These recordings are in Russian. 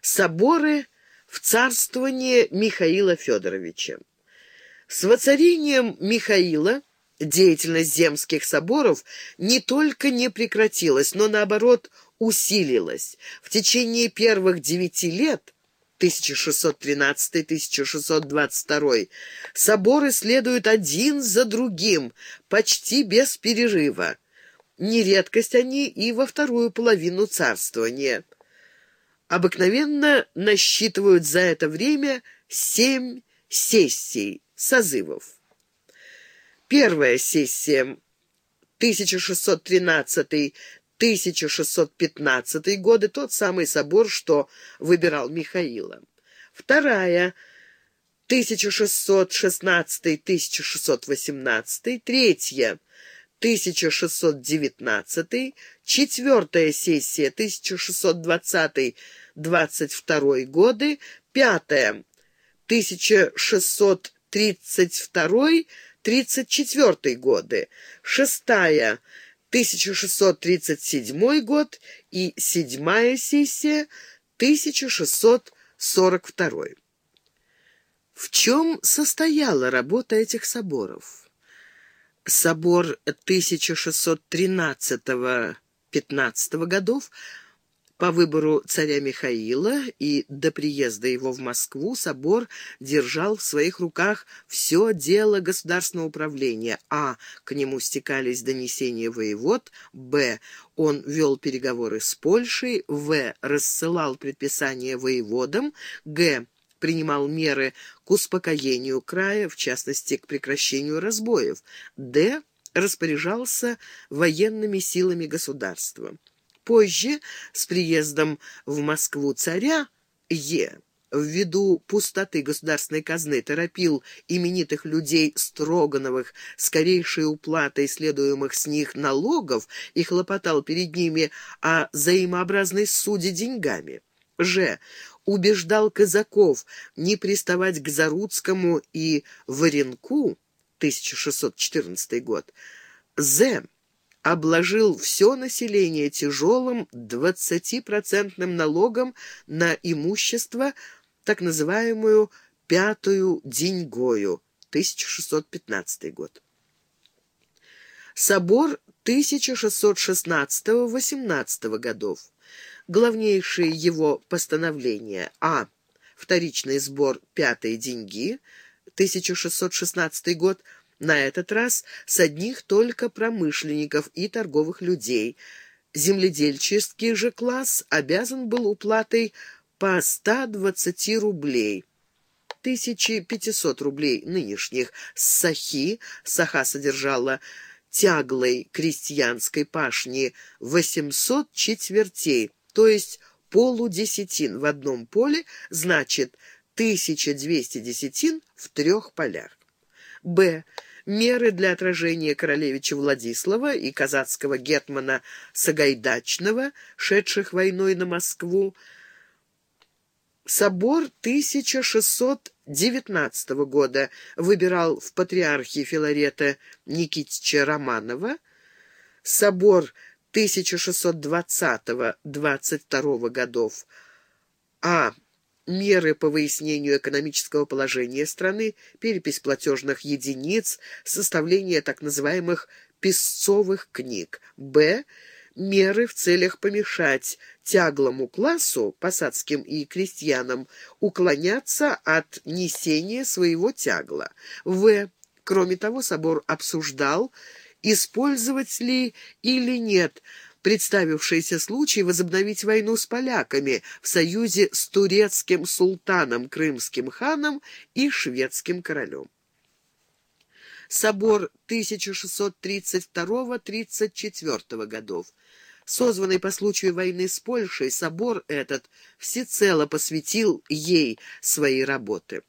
Соборы в царствование Михаила Федоровича. С воцарением Михаила деятельность земских соборов не только не прекратилась, но, наоборот, усилилась. В течение первых девяти лет 1613-1622 соборы следуют один за другим, почти без перерыва. Нередкость они и во вторую половину царствования. Обыкновенно насчитывают за это время семь сессий, созывов. Первая сессия 1613-1615 годы, тот самый собор, что выбирал Михаила. Вторая 1616-1618, третья 1619, четвертая сессия 1620-22 годы, пятая 1632-34 годы, шестая 1637 год и седьмая сессия 1642. В чем состояла работа этих соборов? Собор 1613-15 годов по выбору царя Михаила и до приезда его в Москву собор держал в своих руках все дело государственного управления, а к нему стекались донесения воевод, б. он вел переговоры с Польшей, в. рассылал предписания воеводам, г принимал меры к успокоению края, в частности, к прекращению разбоев. Д. распоряжался военными силами государства. Позже, с приездом в Москву царя, Е ввиду пустоты государственной казны торопил именитых людей Строгановых скорейшей уплатой следуемых с них налогов и хлопотал перед ними о взаимообразной суде деньгами. Ж убеждал казаков не приставать к Заруцкому и Варенку, 1614 год, З. обложил все население тяжелым 20% налогом на имущество, так называемую «пятую деньгою», 1615 год. Собор 1616-18 годов главнейшие его постановления а. Вторичный сбор пятой деньги, 1616 год, на этот раз с одних только промышленников и торговых людей. Земледельческий же класс обязан был уплатой по 120 рублей. 1500 рублей нынешних с сахи, саха содержала тяглой крестьянской пашни 800 четвертей, то есть полудесятин в одном поле, значит 1200 десятин в трех полях. Б. Меры для отражения королевича Владислава и казацкого гетмана Сагайдачного, шедших войной на Москву, Собор 1619 года выбирал в патриархии Филарета Никитича Романова, собор 1620-22 годов, а меры по выяснению экономического положения страны, перепись платежных единиц, составление так называемых «песцовых книг», б меры в целях помешать тяглому классу, посадским и крестьянам, уклоняться от несения своего тягла. В. Кроме того, собор обсуждал, использовать ли или нет представившийся случай возобновить войну с поляками в союзе с турецким султаном, крымским ханом и шведским королем. Собор 1632-34 годов. Созванный по случаю войны с Польшей, собор этот всецело посвятил ей свои работы.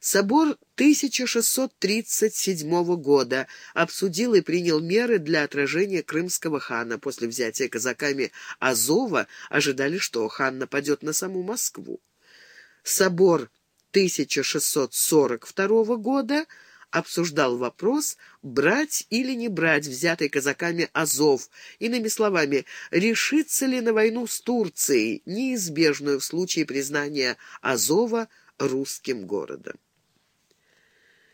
Собор 1637 года обсудил и принял меры для отражения крымского хана. После взятия казаками Азова ожидали, что хан нападет на саму Москву. Собор 1642 года обсуждал вопрос, брать или не брать взятый казаками Азов, иными словами, решиться ли на войну с Турцией, неизбежную в случае признания Азова русским городом.